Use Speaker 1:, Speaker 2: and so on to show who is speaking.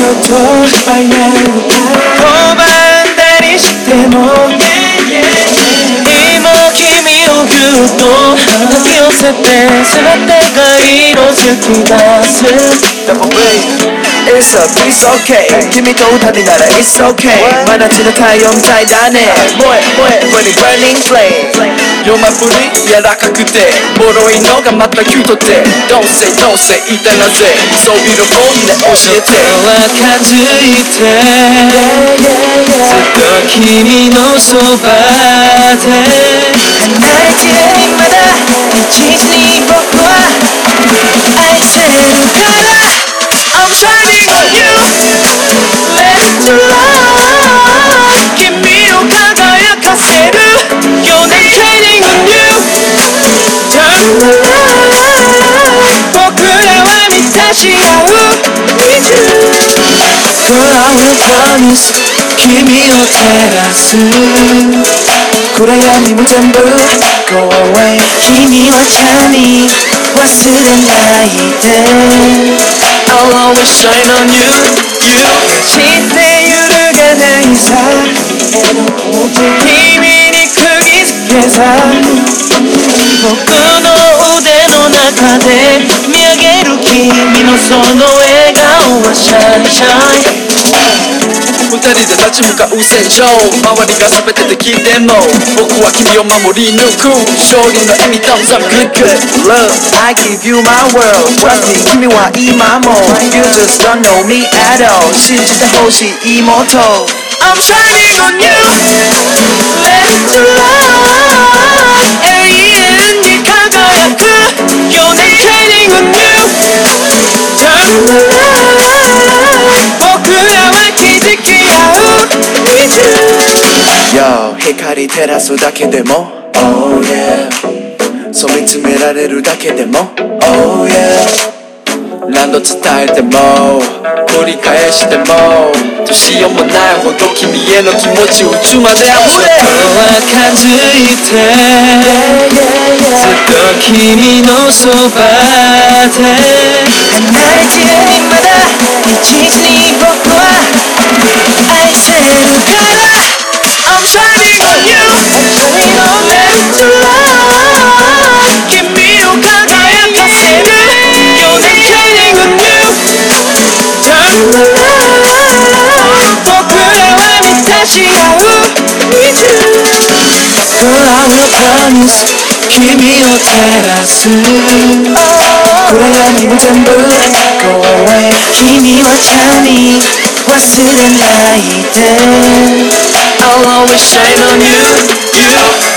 Speaker 1: ばいなる拒んだりしても今君をぎゅっと抱き寄せて全てが色づき出す
Speaker 2: Double B It's a piece okay. 君と歌になら It's okay. 真夏の太陽みたいだね燃え燃え Burning burning flame
Speaker 3: 夜まぶり柔らかくてボロいのがまたキュートで Don't say don't say 一体なぜ。そういうのね教えて。
Speaker 1: は数いて。ずっと君のそばで。離れきれないまだ。一途に僕は愛せるから。I'm shining し合う水空を保つ君を照らす
Speaker 2: 暗闇も全部 Go away
Speaker 1: 君は神忘れないで I'll always shine on you, you 決して揺るがないさ君に釘付けさその笑顔はシャイシャイ
Speaker 3: 二人で立ち向かう戦場周りが全て敵でも僕は君を守り抜く勝利の意味 Thumbs up good good
Speaker 2: Love I give you my world Trust me 君は今も You just don't know me at all 信じてほしい妹
Speaker 1: I'm shining on you Let your love
Speaker 2: 光照らすだけでも。Oh yeah そう見つめられるだけでも。Oh yeah
Speaker 3: 何度伝えても繰り返してもどうしようもないほど君への気持ち宇宙まで溢れ。
Speaker 1: は数いてずっと君のそばで。離れきれないまだ一途に僕は愛せるから違う Me too 空を旅す君を照らす
Speaker 2: 暗闇も全部越え
Speaker 1: 君はチ忘れないで I'll always shine on you, you